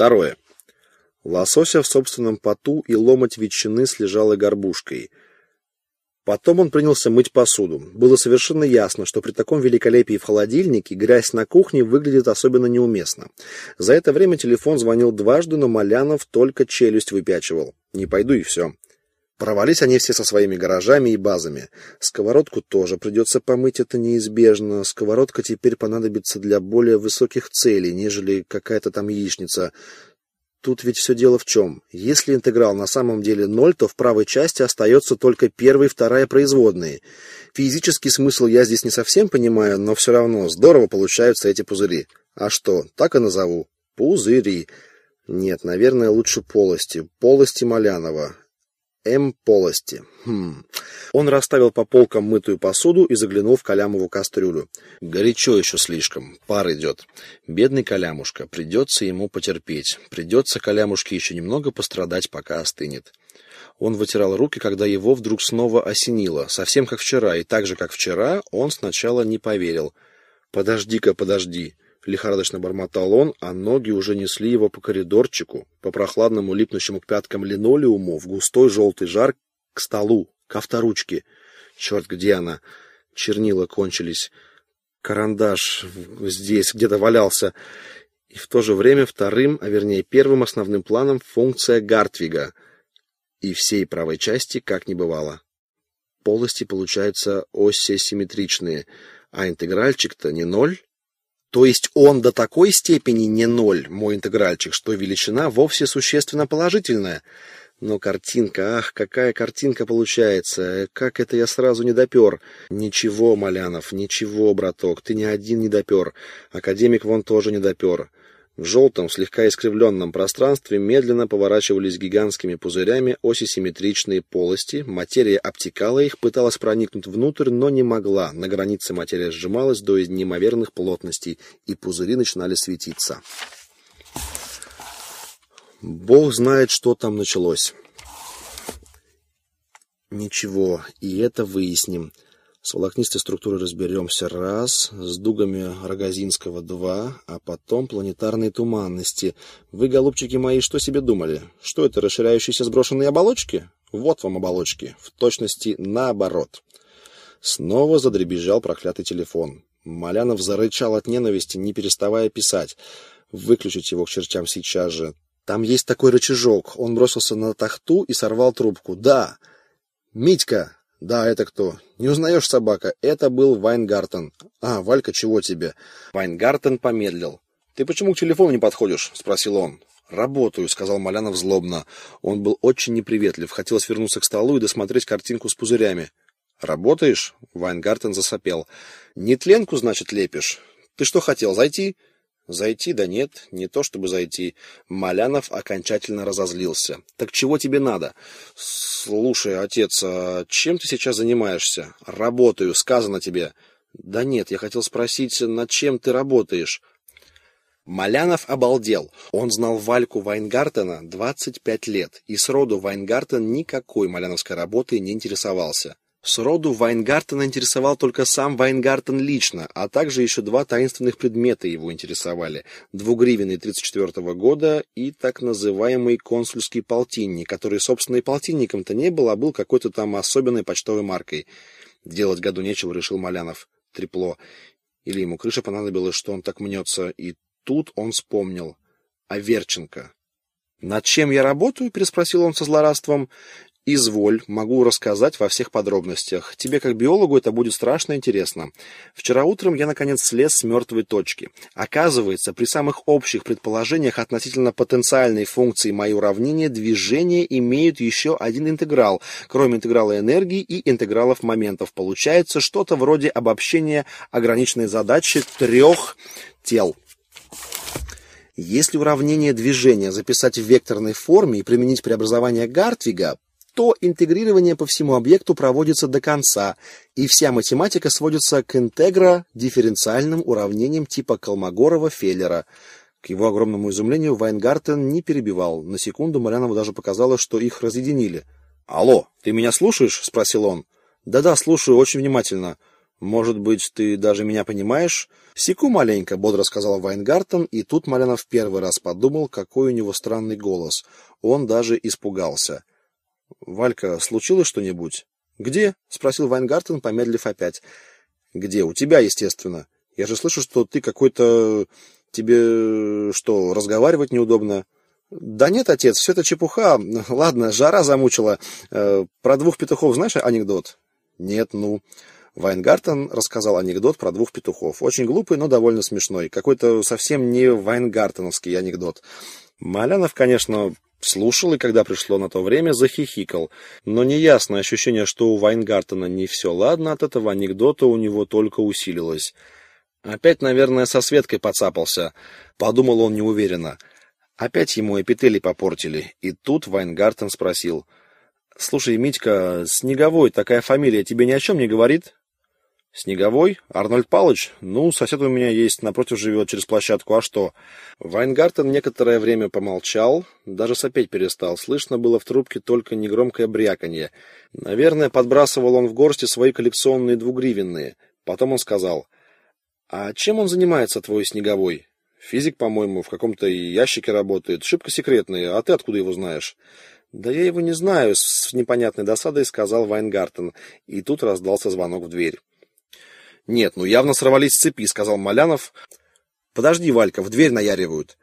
Второе. Лосося в собственном поту и ломоть ветчины слежала горбушкой. Потом он принялся мыть посуду. Было совершенно ясно, что при таком великолепии в холодильнике грязь на кухне выглядит особенно неуместно. За это время телефон звонил дважды, но Малянов только челюсть выпячивал. «Не пойду и все». Провались они все со своими гаражами и базами. Сковородку тоже придется помыть, это неизбежно. Сковородка теперь понадобится для более высоких целей, нежели какая-то там яичница. Тут ведь все дело в чем. Если интеграл на самом деле ноль, то в правой части остается только первая и вторая производные. Физический смысл я здесь не совсем понимаю, но все равно здорово получаются эти пузыри. А что, так и назову. Пузыри. Нет, наверное, лучше полости. Полости Малянова. М. Полости. Хм. Он расставил по полкам мытую посуду и заглянул в Калямову кастрюлю. Горячо еще слишком, пар идет. Бедный Калямушка, придется ему потерпеть. Придется Калямушке еще немного пострадать, пока остынет. Он вытирал руки, когда его вдруг снова осенило, совсем как вчера, и так же, как вчера, он сначала не поверил. «Подожди-ка, подожди!» Лихорадочно бормотал он, а ноги уже несли его по коридорчику, по прохладному липнущему к пяткам линолеуму, в густой желтый жар к столу, к авторучке. Черт, где она? Чернила кончились. Карандаш здесь где-то валялся. И в то же время вторым, а вернее первым основным планом функция Гартвига. И всей правой части как не бывало. Полости получаются оси симметричные, а интегральчик-то не ноль. То есть он до такой степени не ноль, мой интегральчик, что величина вовсе существенно положительная. Но картинка, ах, какая картинка получается, как это я сразу не допер. Ничего, Малянов, ничего, браток, ты ни один не допер. Академик вон тоже не допер. В желтом, слегка искривленном пространстве медленно поворачивались гигантскими пузырями оси симметричные полости, материя обтекала их, пыталась проникнуть внутрь, но не могла. На границе материя сжималась до неимоверных плотностей, и пузыри начинали светиться. Бог знает, что там началось. Ничего, и это выясним. С волокнистой структурой разберемся раз, с дугами Рогозинского два, а потом планетарные туманности. Вы, голубчики мои, что себе думали? Что это, расширяющиеся сброшенные оболочки? Вот вам оболочки, в точности наоборот. Снова задребезжал проклятый телефон. Малянов зарычал от ненависти, не переставая писать. Выключить его к чертям сейчас же. Там есть такой рычажок. Он бросился на тахту и сорвал трубку. Да. Митька, да, это кто? Не узнаешь, собака? Это был Вайнгартен. А, Валька, чего тебе? Вайнгартен помедлил. Ты почему к телефону не подходишь? спросил он. «Работаю», — сказал Малянов злобно. Он был очень неприветлив, хотелось вернуться к столу и досмотреть картинку с пузырями. «Работаешь?» — Вайнгартен засопел. «Не тленку, значит, лепишь? Ты что хотел, зайти?» Зайти, да нет, не то чтобы зайти. Малянов окончательно разозлился. Так чего тебе надо? Слушай, отец, а чем ты сейчас занимаешься? Работаю, сказано тебе. Да нет, я хотел спросить, над чем ты работаешь? Малянов обалдел. Он знал Вальку Вайнгартена 25 лет, и сроду Вайнгартен никакой маляновской работой не интересовался. Сроду Вайнгартена интересовал только сам Вайнгартен лично, а также еще два таинственных предмета его интересовали. Двугривенный 34 года и так называемый консульский полтинник, который, собственно, и полтинником-то не был, а был какой-то там особенной почтовой маркой. Делать году нечего, решил Малянов. Трепло. Или ему крыша понадобилась, что он так мнется. И тут он вспомнил. А Верченко. «Над чем я работаю?» — переспросил он со злорадством. Изволь, могу рассказать во всех подробностях. Тебе, как биологу, это будет страшно интересно. Вчера утром я, наконец, слез с мертвой точки. Оказывается, при самых общих предположениях относительно потенциальной функции мои уравнения движения имеют еще один интеграл, кроме интеграла энергии и интегралов моментов. Получается что-то вроде обобщения ограниченной задачи трех тел. Если уравнение движения записать в векторной форме и применить преобразование Гартвига, то интегрирование по всему объекту проводится до конца, и вся математика сводится к интегро-дифференциальным уравнениям типа Колмогорова-Феллера. К его огромному изумлению Вайнгартен не перебивал. На секунду Малянову даже показалось, что их разъединили. «Алло, ты меня слушаешь?» — спросил он. «Да-да, слушаю очень внимательно». Может быть, ты даже меня понимаешь? Секу маленько, бодро сказал Вайнгартен, и тут Малянов первый раз подумал, какой у него странный голос. Он даже испугался. Валька, случилось что-нибудь? Где? спросил Вайнгартен, помедлив опять. Где? У тебя, естественно. Я же слышу, что ты какой-то тебе что, разговаривать неудобно? Да нет, отец, все это чепуха. Ладно, жара замучила. Э, про двух петухов знаешь анекдот? Нет, ну. Вайнгартен рассказал анекдот про двух петухов. Очень глупый, но довольно смешной. Какой-то совсем не Вайнгартеновский анекдот. Малянов, конечно, слушал и, когда пришло на то время, захихикал. Но неясное ощущение, что у Вайнгартена не все ладно, от этого анекдота у него только усилилось. Опять, наверное, со Светкой подцапался, подумал он неуверенно. Опять ему эпители попортили. И тут Вайнгартен спросил: "Слушай, Митька, Снеговой такая фамилия тебе ни о чем не говорит?" Снеговой? Арнольд Палыч? Ну, сосед у меня есть, напротив живет, через площадку, а что? Вайнгартен некоторое время помолчал, даже сопеть перестал. Слышно было в трубке только негромкое бряканье. Наверное, подбрасывал он в горсти свои коллекционные двугривенные. Потом он сказал, «А чем он занимается, твой Снеговой?» «Физик, по-моему, в каком-то ящике работает. Шибко секретный. А ты откуда его знаешь?» «Да я его не знаю», — с непонятной досадой сказал Вайнгартен. И тут раздался звонок в дверь. Нет, ну явно сорвались с цепи, сказал Малянов. Подожди, Валька, в дверь наяривают.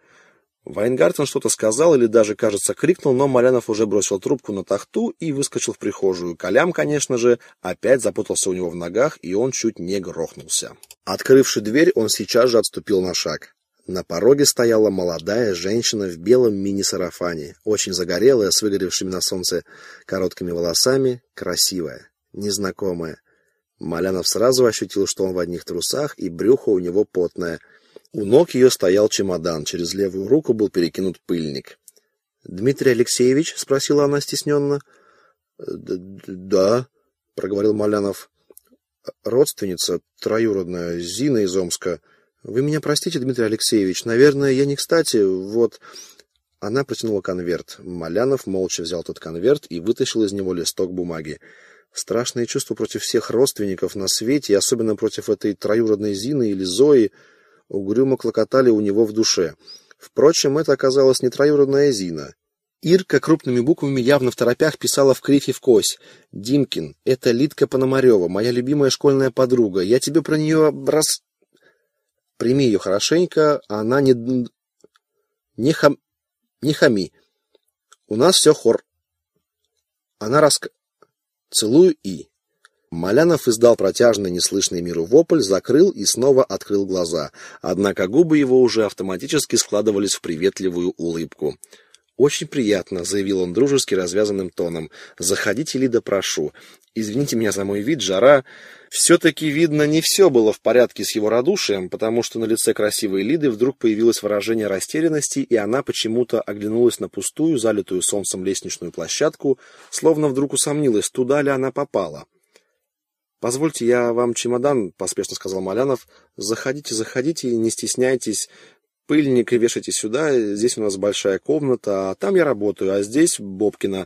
Вайнгартен что-то сказал или даже, кажется, крикнул, но Малянов уже бросил трубку на тахту и выскочил в прихожую. Колям, конечно же, опять запутался у него в ногах, и он чуть не грохнулся. Открывши дверь, он сейчас же отступил на шаг. На пороге стояла молодая женщина в белом мини-сарафане, очень загорелая, с выгоревшими на солнце короткими волосами, красивая, незнакомая. Малянов сразу ощутил, что он в одних трусах, и брюхо у него потное. У ног ее стоял чемодан, через левую руку был перекинут пыльник. «Дмитрий Алексеевич?» — спросила она стесненно. «Да», — проговорил Малянов. «Родственница троюродная, Зина из Омска. Вы меня простите, Дмитрий Алексеевич, наверное, я не кстати, вот...» Она протянула конверт. Малянов молча взял тот конверт и вытащил из него листок бумаги. Страшные чувства против всех родственников на свете, и особенно против этой троюродной Зины или Зои, угрюмо клокотали у него в душе. Впрочем, это оказалась не троюродная Зина. Ирка крупными буквами явно в торопях писала в крифе в кось. «Димкин, это Лидка Пономарева, моя любимая школьная подруга. Я тебе про нее раз... Прими ее хорошенько, она не... Не, хам... не хами. У нас все хор. Она раска... Целую и. Малянов издал протяжный, неслышный миру вопль, закрыл и снова открыл глаза. Однако губы его уже автоматически складывались в приветливую улыбку. «Очень приятно», — заявил он дружески развязанным тоном. «Заходите, Лида, прошу. Извините меня за мой вид, жара...» Все-таки, видно, не все было в порядке с его радушием, потому что на лице красивой Лиды вдруг появилось выражение растерянности, и она почему-то оглянулась на пустую, залитую солнцем лестничную площадку, словно вдруг усомнилась, туда ли она попала. «Позвольте, я вам чемодан», — поспешно сказал Малянов. «Заходите, заходите, не стесняйтесь. Пыльник вешайте сюда, здесь у нас большая комната, а там я работаю, а здесь Бобкина.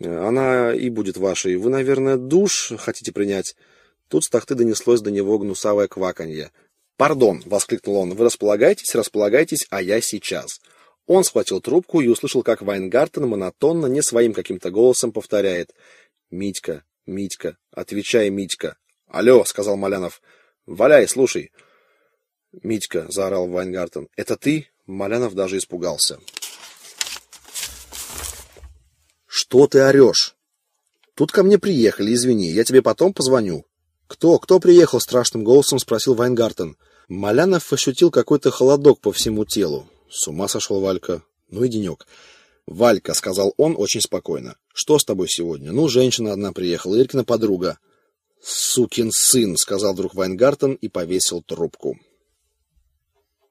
Она и будет вашей. Вы, наверное, душ хотите принять?» Тут с тахты донеслось до него гнусавое кваканье. «Пардон!» — воскликнул он. «Вы располагайтесь, располагайтесь, а я сейчас». Он схватил трубку и услышал, как Вайнгартен монотонно, не своим каким-то голосом повторяет. «Митька, Митька, отвечай, Митька». «Алло!» — сказал Малянов. «Валяй, слушай». «Митька!» — заорал Вайнгартен. «Это ты?» Малянов даже испугался. «Что ты орешь?» «Тут ко мне приехали, извини, я тебе потом позвоню». «Кто? Кто приехал?» — страшным голосом спросил Вайнгартен. Малянов ощутил какой-то холодок по всему телу. С ума сошел Валька. Ну и денек. «Валька», — сказал он очень спокойно. «Что с тобой сегодня?» «Ну, женщина одна приехала, Иркина подруга». «Сукин сын», — сказал вдруг Вайнгартен и повесил трубку.